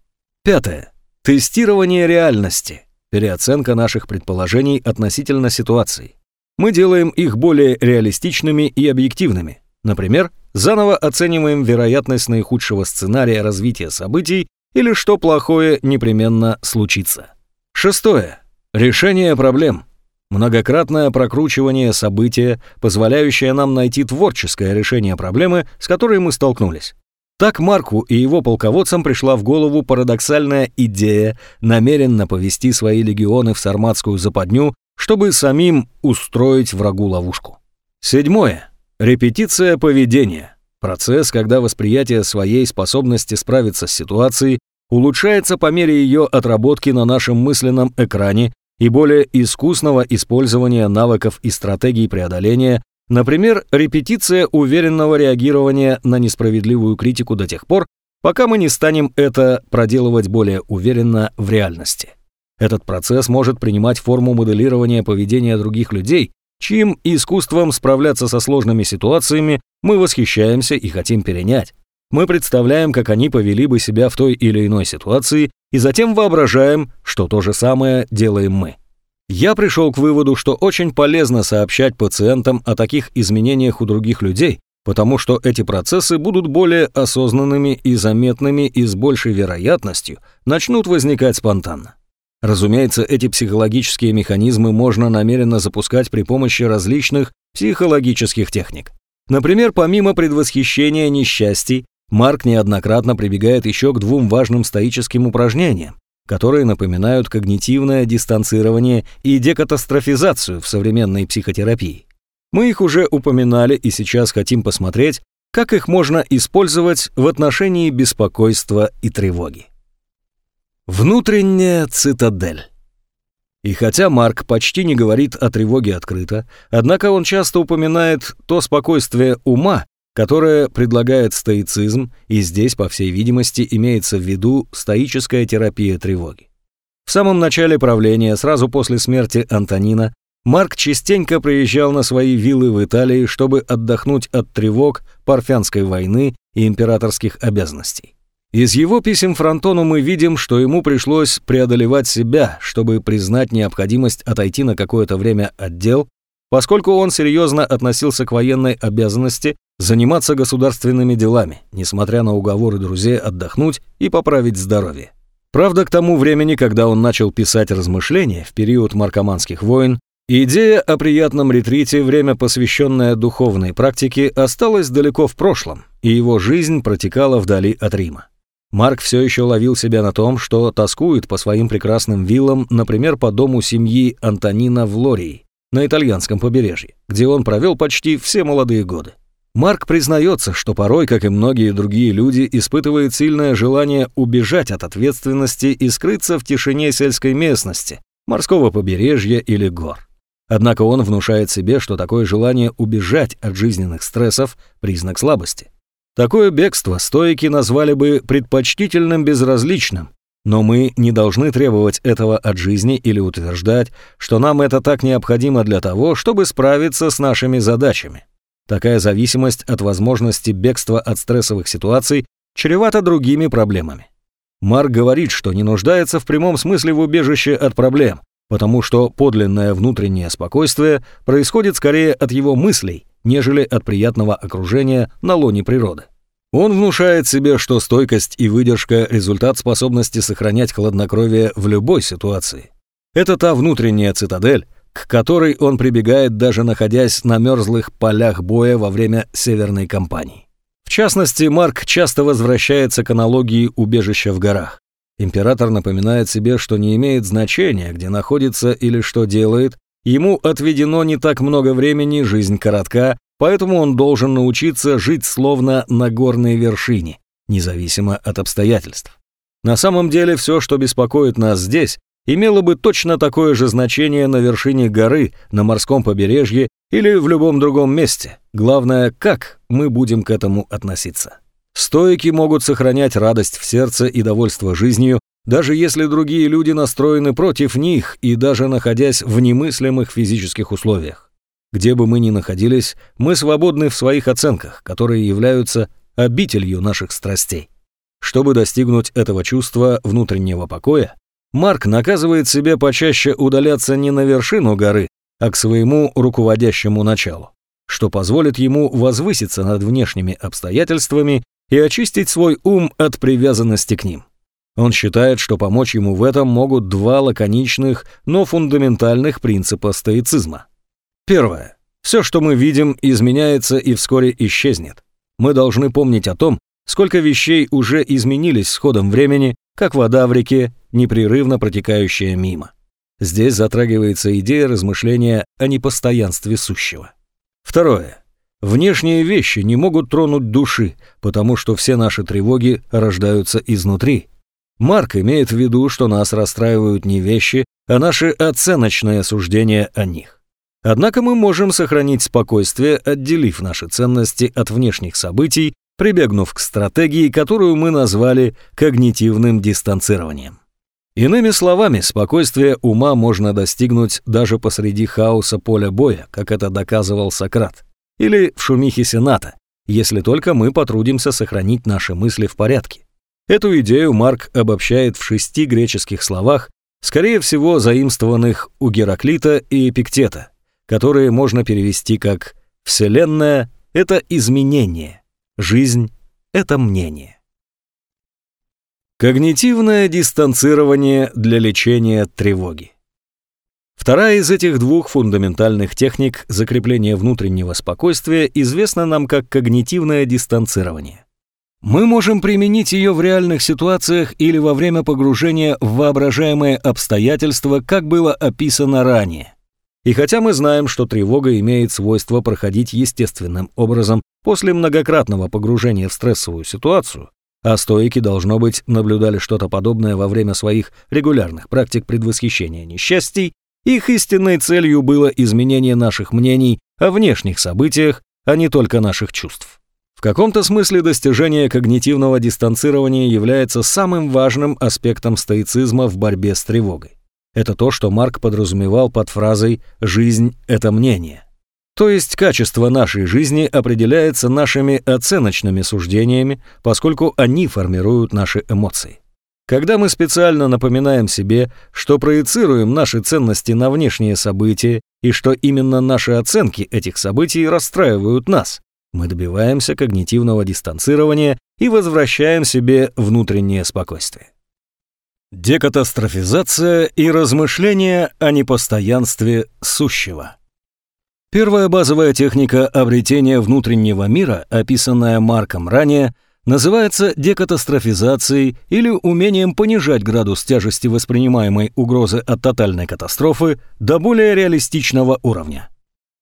Пятое. Тестирование реальности. Переоценка наших предположений относительно ситуации. Мы делаем их более реалистичными и объективными. Например, заново оцениваем вероятность наихудшего сценария развития событий или что плохое непременно случится. Шестое. Решение проблем. Многократное прокручивание события, позволяющее нам найти творческое решение проблемы, с которой мы столкнулись. Так Марку и его полководцам пришла в голову парадоксальная идея намеренно повести свои легионы в сарматскую западню, чтобы самим устроить врагу ловушку. Седьмое. Репетиция поведения. Процесс, когда восприятие своей способности справиться с ситуацией улучшается по мере ее отработки на нашем мысленном экране и более искусного использования навыков и стратегий преодоления, например, репетиция уверенного реагирования на несправедливую критику до тех пор, пока мы не станем это проделывать более уверенно в реальности. Этот процесс может принимать форму моделирования поведения других людей, чьим искусством справляться со сложными ситуациями мы восхищаемся и хотим перенять. Мы представляем, как они повели бы себя в той или иной ситуации, и затем воображаем, что то же самое делаем мы. Я пришел к выводу, что очень полезно сообщать пациентам о таких изменениях у других людей, потому что эти процессы будут более осознанными и заметными и с большей вероятностью начнут возникать спонтанно. Разумеется, эти психологические механизмы можно намеренно запускать при помощи различных психологических техник. Например, помимо предвосхищения несчастий, Марк неоднократно прибегает еще к двум важным стоическим упражнениям, которые напоминают когнитивное дистанцирование и декатастрофизацию в современной психотерапии. Мы их уже упоминали и сейчас хотим посмотреть, как их можно использовать в отношении беспокойства и тревоги. Внутренняя цитадель. И хотя Марк почти не говорит о тревоге открыто, однако он часто упоминает то спокойствие ума, которое предлагает стоицизм, и здесь, по всей видимости, имеется в виду стоическая терапия тревоги. В самом начале правления, сразу после смерти Антонина, Марк частенько приезжал на свои виллы в Италии, чтобы отдохнуть от тревог Парфянской войны и императорских обязанностей. Из его писем Фронтону мы видим, что ему пришлось преодолевать себя, чтобы признать необходимость отойти на какое-то время от дел, поскольку он серьезно относился к военной обязанности заниматься государственными делами, несмотря на уговоры друзей отдохнуть и поправить здоровье. Правда, к тому времени, когда он начал писать размышления в период маркоманских войн, идея о приятном ретрите, время посвященное духовной практике, осталась далеко в прошлом, и его жизнь протекала вдали от Рима. Марк все еще ловил себя на том, что тоскует по своим прекрасным виллам, например, по дому семьи Антонина в Лории, на итальянском побережье, где он провел почти все молодые годы. Марк признается, что порой, как и многие другие люди, испытывает сильное желание убежать от ответственности и скрыться в тишине сельской местности, морского побережья или гор. Однако он внушает себе, что такое желание убежать от жизненных стрессов – признак слабости. Такое бегство стоики назвали бы предпочтительным безразличным, но мы не должны требовать этого от жизни или утверждать, что нам это так необходимо для того, чтобы справиться с нашими задачами. Такая зависимость от возможности бегства от стрессовых ситуаций чревата другими проблемами. Марк говорит, что не нуждается в прямом смысле в убежище от проблем, потому что подлинное внутреннее спокойствие происходит скорее от его мыслей, нежели от приятного окружения на лоне природы. Он внушает себе, что стойкость и выдержка – результат способности сохранять хладнокровие в любой ситуации. Это та внутренняя цитадель, к которой он прибегает даже находясь на мерзлых полях боя во время Северной кампании. В частности, Марк часто возвращается к аналогии убежища в горах. Император напоминает себе, что не имеет значения, где находится или что делает, ему отведено не так много времени, жизнь коротка, Поэтому он должен научиться жить словно на горной вершине, независимо от обстоятельств. На самом деле все, что беспокоит нас здесь, имело бы точно такое же значение на вершине горы, на морском побережье или в любом другом месте. Главное, как мы будем к этому относиться. Стоики могут сохранять радость в сердце и довольство жизнью, даже если другие люди настроены против них и даже находясь в немыслимых физических условиях. Где бы мы ни находились, мы свободны в своих оценках, которые являются обителью наших страстей. Чтобы достигнуть этого чувства внутреннего покоя, Марк наказывает себе почаще удаляться не на вершину горы, а к своему руководящему началу. что позволит ему возвыситься над внешними обстоятельствами и очистить свой ум от привязанности к ним. Он считает, что помочь ему в этом могут два лаконичных, но фундаментальных принципа стоицизма. Первое. Все, что мы видим, изменяется и вскоре исчезнет. Мы должны помнить о том, сколько вещей уже изменились с ходом времени, как вода в реке, непрерывно протекающая мимо. Здесь затрагивается идея размышления о непостоянстве сущего. Второе. Внешние вещи не могут тронуть души, потому что все наши тревоги рождаются изнутри. Марк имеет в виду, что нас расстраивают не вещи, а наши оценочные суждения о них. Однако мы можем сохранить спокойствие, отделив наши ценности от внешних событий, прибегнув к стратегии, которую мы назвали когнитивным дистанцированием. Иными словами, спокойствие ума можно достигнуть даже посреди хаоса поля боя, как это доказывал Сократ, или в шумихе Сената, если только мы потрудимся сохранить наши мысли в порядке. Эту идею Марк обобщает в шести греческих словах, скорее всего заимствованных у Гераклита и Эпиктета, которые можно перевести как «Вселенная — это изменение, жизнь — это мнение». Когнитивное дистанцирование для лечения тревоги. Вторая из этих двух фундаментальных техник закрепления внутреннего спокойствия известна нам как когнитивное дистанцирование. Мы можем применить ее в реальных ситуациях или во время погружения в воображаемые обстоятельства, как было описано ранее. И хотя мы знаем, что тревога имеет свойство проходить естественным образом после многократного погружения в стрессовую ситуацию, а стоики, должно быть, наблюдали что-то подобное во время своих регулярных практик предвосхищения несчастий, их истинной целью было изменение наших мнений о внешних событиях, а не только наших чувств. В каком-то смысле достижение когнитивного дистанцирования является самым важным аспектом стоицизма в борьбе с тревогой. Это то, что Марк подразумевал под фразой «жизнь – это мнение». То есть качество нашей жизни определяется нашими оценочными суждениями, поскольку они формируют наши эмоции. Когда мы специально напоминаем себе, что проецируем наши ценности на внешние события и что именно наши оценки этих событий расстраивают нас, мы добиваемся когнитивного дистанцирования и возвращаем себе внутреннее спокойствие. Декатастрофизация и размышления о непостоянстве сущего. Первая базовая техника обретения внутреннего мира, описанная Марком ранее, называется декатастрофизацией или умением понижать градус тяжести воспринимаемой угрозы от тотальной катастрофы до более реалистичного уровня.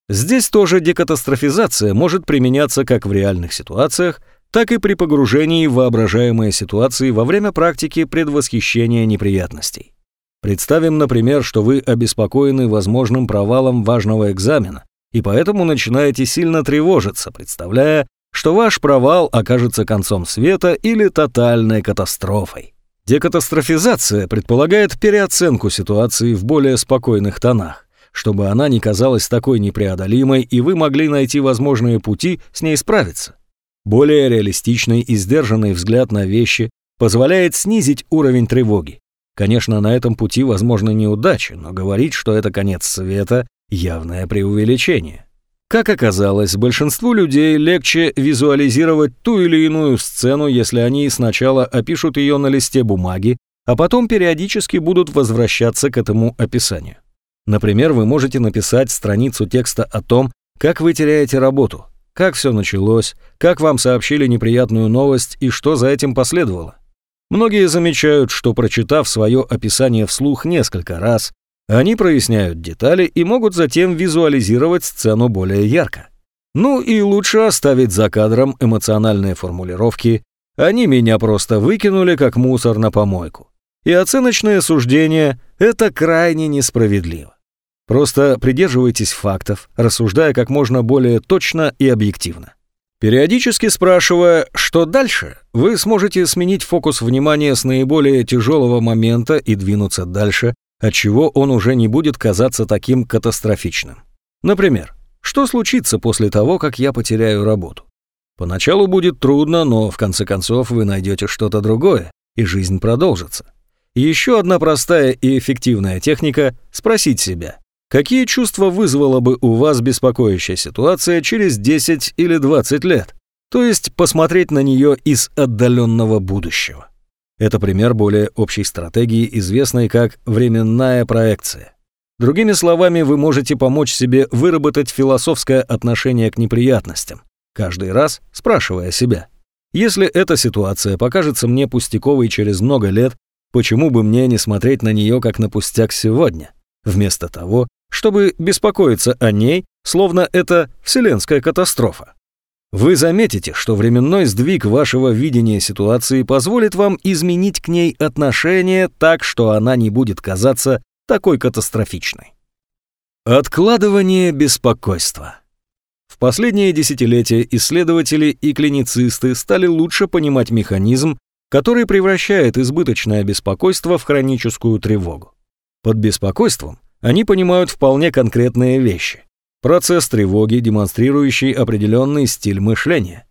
Здесь тоже декатастрофизация может применяться как в реальных ситуациях, так и при погружении в воображаемые ситуации во время практики предвосхищения неприятностей. Представим, например, что вы обеспокоены возможным провалом важного экзамена, и поэтому начинаете сильно тревожиться, представляя, что ваш провал окажется концом света или тотальной катастрофой. Декатастрофизация предполагает переоценку ситуации в более спокойных тонах, чтобы она не казалась такой непреодолимой и вы могли найти возможные пути с ней справиться. Более реалистичный и сдержанный взгляд на вещи позволяет снизить уровень тревоги. Конечно, на этом пути возможны неудачи, но говорить, что это конец света, явное преувеличение. Как оказалось, большинству людей легче визуализировать ту или иную сцену, если они сначала опишут ее на листе бумаги, а потом периодически будут возвращаться к этому описанию. Например, вы можете написать страницу текста о том, как вы теряете работу, как все началось, как вам сообщили неприятную новость и что за этим последовало. Многие замечают, что прочитав свое описание вслух несколько раз, они проясняют детали и могут затем визуализировать сцену более ярко. Ну и лучше оставить за кадром эмоциональные формулировки «они меня просто выкинули как мусор на помойку». И оценочное суждение – это крайне несправедливо. Просто придерживайтесь фактов, рассуждая как можно более точно и объективно. Периодически спрашивая, что дальше, вы сможете сменить фокус внимания с наиболее тяжелого момента и двинуться дальше, отчего он уже не будет казаться таким катастрофичным. Например, что случится после того, как я потеряю работу? Поначалу будет трудно, но в конце концов вы найдете что-то другое, и жизнь продолжится. Еще одна простая и эффективная техника – спросить себя, Какие чувства вызвала бы у вас беспокоящая ситуация через 10 или 20 лет? То есть посмотреть на нее из отдаленного будущего. Это пример более общей стратегии, известной как временная проекция. Другими словами, вы можете помочь себе выработать философское отношение к неприятностям, каждый раз спрашивая себя, если эта ситуация покажется мне пустяковой через много лет, почему бы мне не смотреть на нее как на пустяк сегодня, вместо того, чтобы беспокоиться о ней, словно это вселенская катастрофа. Вы заметите, что временной сдвиг вашего видения ситуации позволит вам изменить к ней отношение так, что она не будет казаться такой катастрофичной. Откладывание беспокойства. В последние десятилетия исследователи и клиницисты стали лучше понимать механизм, который превращает избыточное беспокойство в хроническую тревогу. Под беспокойством они понимают вполне конкретные вещи. Процесс тревоги, демонстрирующий определенный стиль мышления.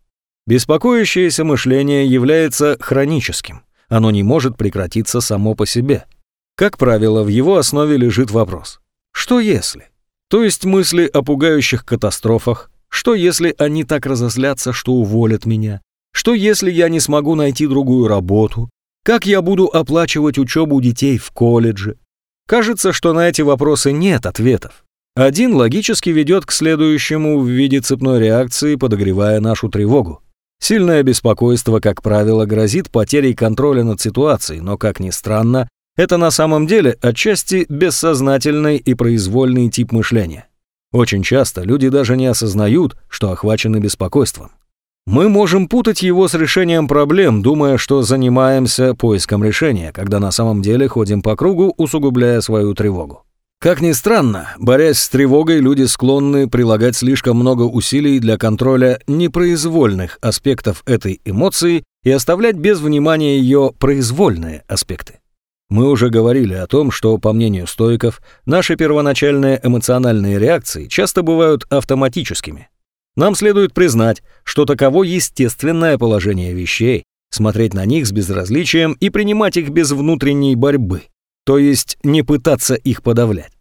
Беспокоящееся мышление является хроническим. Оно не может прекратиться само по себе. Как правило, в его основе лежит вопрос «что если?». То есть мысли о пугающих катастрофах, что если они так разозлятся, что уволят меня? Что если я не смогу найти другую работу? Как я буду оплачивать учебу детей в колледже? Кажется, что на эти вопросы нет ответов. Один логически ведет к следующему в виде цепной реакции, подогревая нашу тревогу. Сильное беспокойство, как правило, грозит потерей контроля над ситуацией, но, как ни странно, это на самом деле отчасти бессознательный и произвольный тип мышления. Очень часто люди даже не осознают, что охвачены беспокойством. Мы можем путать его с решением проблем, думая, что занимаемся поиском решения, когда на самом деле ходим по кругу, усугубляя свою тревогу. Как ни странно, борясь с тревогой, люди склонны прилагать слишком много усилий для контроля непроизвольных аспектов этой эмоции и оставлять без внимания ее произвольные аспекты. Мы уже говорили о том, что, по мнению стоиков, наши первоначальные эмоциональные реакции часто бывают автоматическими. Нам следует признать, что таково естественное положение вещей, смотреть на них с безразличием и принимать их без внутренней борьбы, то есть не пытаться их подавлять.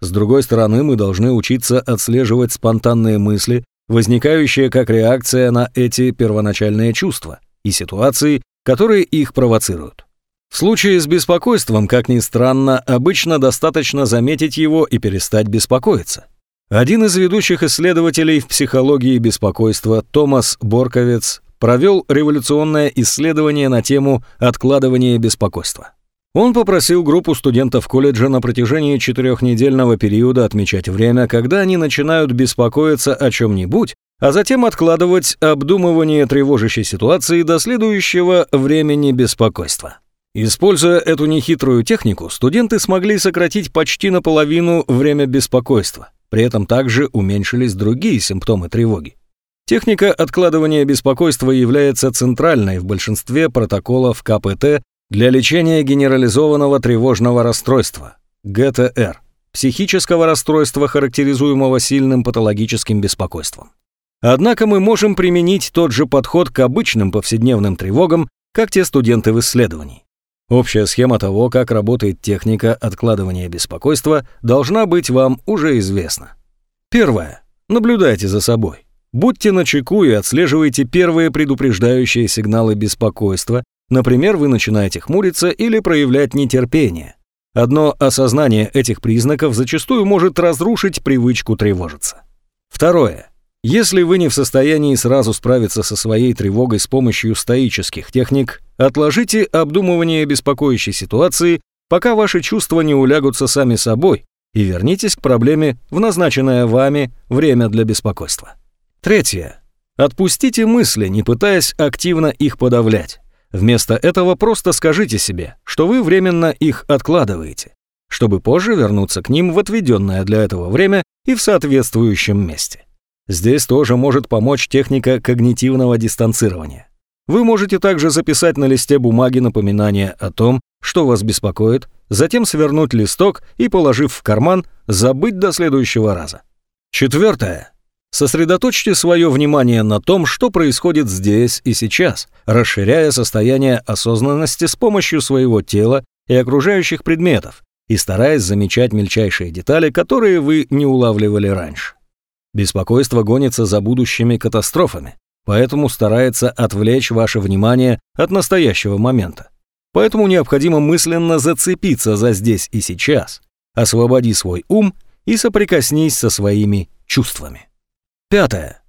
С другой стороны, мы должны учиться отслеживать спонтанные мысли, возникающие как реакция на эти первоначальные чувства и ситуации, которые их провоцируют. В случае с беспокойством, как ни странно, обычно достаточно заметить его и перестать беспокоиться. Один из ведущих исследователей в психологии беспокойства, Томас Борковец, провел революционное исследование на тему откладывания беспокойства. Он попросил группу студентов колледжа на протяжении четырехнедельного периода отмечать время, когда они начинают беспокоиться о чем-нибудь, а затем откладывать обдумывание тревожащей ситуации до следующего времени беспокойства. Используя эту нехитрую технику, студенты смогли сократить почти наполовину время беспокойства. При этом также уменьшились другие симптомы тревоги. Техника откладывания беспокойства является центральной в большинстве протоколов КПТ для лечения генерализованного тревожного расстройства, ГТР, психического расстройства, характеризуемого сильным патологическим беспокойством. Однако мы можем применить тот же подход к обычным повседневным тревогам, как те студенты в исследовании. Общая схема того, как работает техника откладывания беспокойства, должна быть вам уже известна. Первое. Наблюдайте за собой. Будьте начеку и отслеживайте первые предупреждающие сигналы беспокойства. Например, вы начинаете хмуриться или проявлять нетерпение. Одно осознание этих признаков зачастую может разрушить привычку тревожиться. Второе. Если вы не в состоянии сразу справиться со своей тревогой с помощью стоических техник, отложите обдумывание беспокоящей ситуации, пока ваши чувства не улягутся сами собой, и вернитесь к проблеме в назначенное вами время для беспокойства. Третье. Отпустите мысли, не пытаясь активно их подавлять. Вместо этого просто скажите себе, что вы временно их откладываете, чтобы позже вернуться к ним в отведенное для этого время и в соответствующем месте. Здесь тоже может помочь техника когнитивного дистанцирования. Вы можете также записать на листе бумаги напоминание о том, что вас беспокоит, затем свернуть листок и, положив в карман, забыть до следующего раза. Четвертое. Сосредоточьте свое внимание на том, что происходит здесь и сейчас, расширяя состояние осознанности с помощью своего тела и окружающих предметов, и стараясь замечать мельчайшие детали, которые вы не улавливали раньше. Беспокойство гонится за будущими катастрофами, поэтому старается отвлечь ваше внимание от настоящего момента. Поэтому необходимо мысленно зацепиться за здесь и сейчас, освободи свой ум и соприкоснись со своими чувствами. Пятое.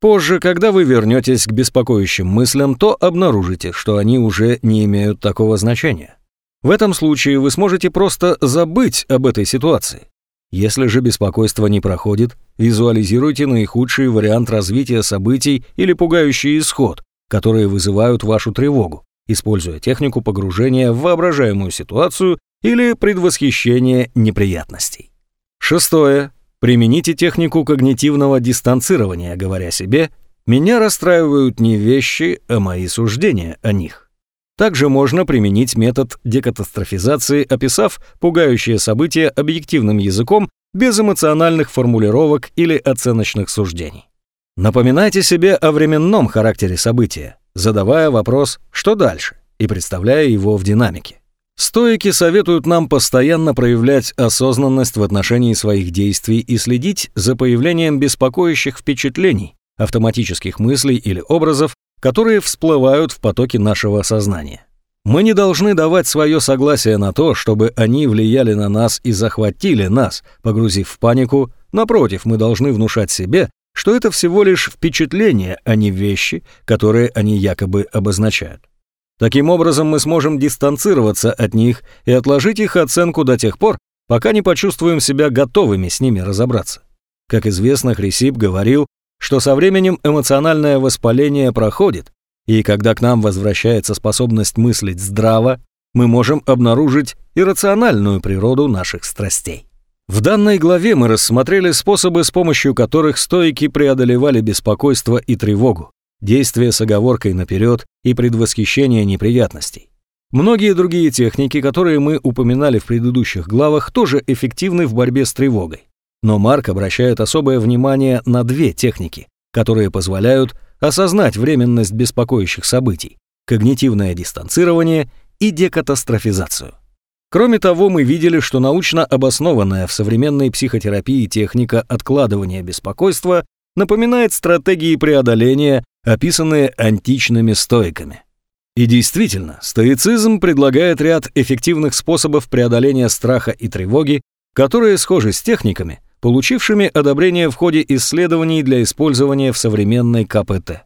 Позже, когда вы вернетесь к беспокоящим мыслям, то обнаружите, что они уже не имеют такого значения. В этом случае вы сможете просто забыть об этой ситуации. Если же беспокойство не проходит, визуализируйте наихудший вариант развития событий или пугающий исход, которые вызывают вашу тревогу, используя технику погружения в воображаемую ситуацию или предвосхищения неприятностей. Шестое. Примените технику когнитивного дистанцирования, говоря себе «меня расстраивают не вещи, а мои суждения о них». Также можно применить метод декатастрофизации, описав пугающее событие объективным языком без эмоциональных формулировок или оценочных суждений. Напоминайте себе о временном характере события, задавая вопрос «что дальше?» и представляя его в динамике. Стоики советуют нам постоянно проявлять осознанность в отношении своих действий и следить за появлением беспокоящих впечатлений, автоматических мыслей или образов, которые всплывают в потоке нашего сознания. Мы не должны давать свое согласие на то, чтобы они влияли на нас и захватили нас, погрузив в панику. Напротив, мы должны внушать себе, что это всего лишь впечатления, а не вещи, которые они якобы обозначают. Таким образом, мы сможем дистанцироваться от них и отложить их оценку до тех пор, пока не почувствуем себя готовыми с ними разобраться. Как известно, Хрисип говорил, что со временем эмоциональное воспаление проходит, и когда к нам возвращается способность мыслить здраво, мы можем обнаружить иррациональную природу наших страстей. В данной главе мы рассмотрели способы, с помощью которых стойки преодолевали беспокойство и тревогу, действия с оговоркой наперед и предвосхищение неприятностей. Многие другие техники, которые мы упоминали в предыдущих главах, тоже эффективны в борьбе с тревогой. Но Марк обращает особое внимание на две техники, которые позволяют осознать временность беспокоящих событий – когнитивное дистанцирование и декатастрофизацию. Кроме того, мы видели, что научно обоснованная в современной психотерапии техника откладывания беспокойства напоминает стратегии преодоления, описанные античными стоиками. И действительно, стоицизм предлагает ряд эффективных способов преодоления страха и тревоги, которые схожи с техниками, получившими одобрение в ходе исследований для использования в современной КПТ.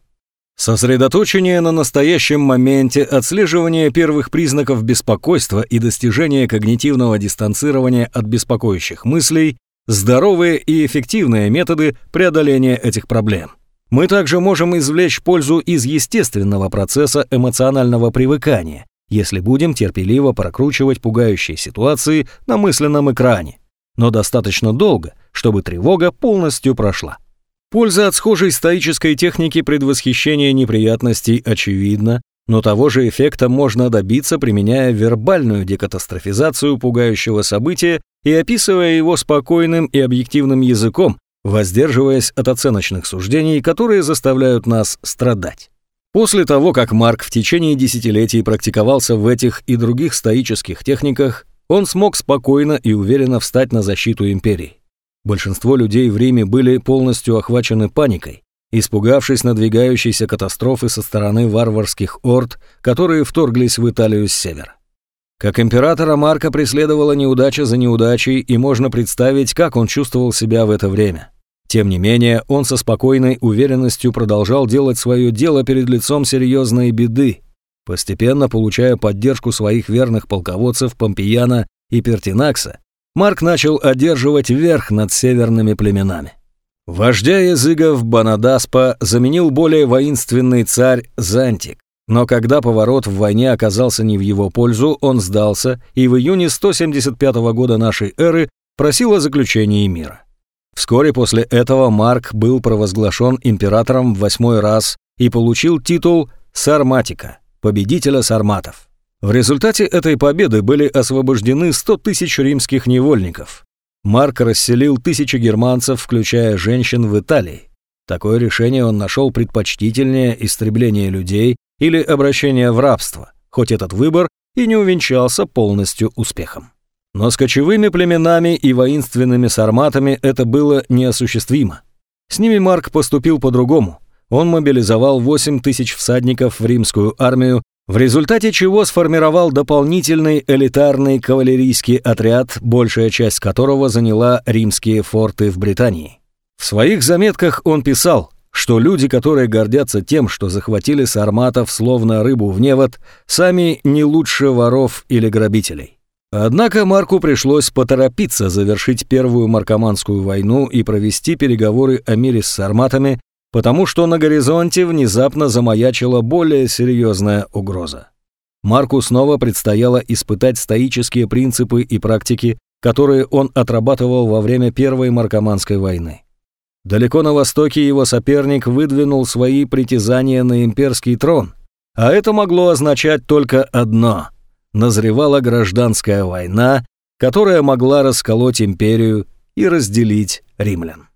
Сосредоточение на настоящем моменте, отслеживание первых признаков беспокойства и достижение когнитивного дистанцирования от беспокоящих мыслей – здоровые и эффективные методы преодоления этих проблем. Мы также можем извлечь пользу из естественного процесса эмоционального привыкания, если будем терпеливо прокручивать пугающие ситуации на мысленном экране, но достаточно долго, чтобы тревога полностью прошла. Польза от схожей стоической техники предвосхищения неприятностей очевидна, но того же эффекта можно добиться, применяя вербальную декатастрофизацию пугающего события и описывая его спокойным и объективным языком, воздерживаясь от оценочных суждений, которые заставляют нас страдать. После того, как Марк в течение десятилетий практиковался в этих и других стоических техниках, он смог спокойно и уверенно встать на защиту империи. Большинство людей в Риме были полностью охвачены паникой, испугавшись надвигающейся катастрофы со стороны варварских орд, которые вторглись в Италию с севера. Как императора Марка преследовала неудача за неудачей, и можно представить, как он чувствовал себя в это время. Тем не менее, он со спокойной уверенностью продолжал делать свое дело перед лицом серьезной беды, Постепенно получая поддержку своих верных полководцев Помпеяна и Пертинакса, Марк начал одерживать верх над северными племенами. Вождя языков Банадаспа заменил более воинственный царь Зантик, но когда поворот в войне оказался не в его пользу, он сдался и в июне 175 года нашей эры просил о заключении мира. Вскоре после этого Марк был провозглашен императором в восьмой раз и получил титул Сарматика – победителя сарматов. В результате этой победы были освобождены 100 тысяч римских невольников. Марк расселил тысячи германцев, включая женщин в Италии. Такое решение он нашел предпочтительнее истребления людей или обращения в рабство, хоть этот выбор и не увенчался полностью успехом. Но с кочевыми племенами и воинственными сарматами это было неосуществимо. С ними Марк поступил по-другому. Он мобилизовал 8 тысяч всадников в римскую армию, в результате чего сформировал дополнительный элитарный кавалерийский отряд, большая часть которого заняла римские форты в Британии. В своих заметках он писал, что люди, которые гордятся тем, что захватили сарматов словно рыбу в невод, сами не лучше воров или грабителей. Однако Марку пришлось поторопиться завершить Первую Маркоманскую войну и провести переговоры о мире с сарматами, потому что на горизонте внезапно замаячила более серьезная угроза. Марку снова предстояло испытать стоические принципы и практики, которые он отрабатывал во время Первой Маркоманской войны. Далеко на востоке его соперник выдвинул свои притязания на имперский трон, а это могло означать только одно – назревала гражданская война, которая могла расколоть империю и разделить римлян.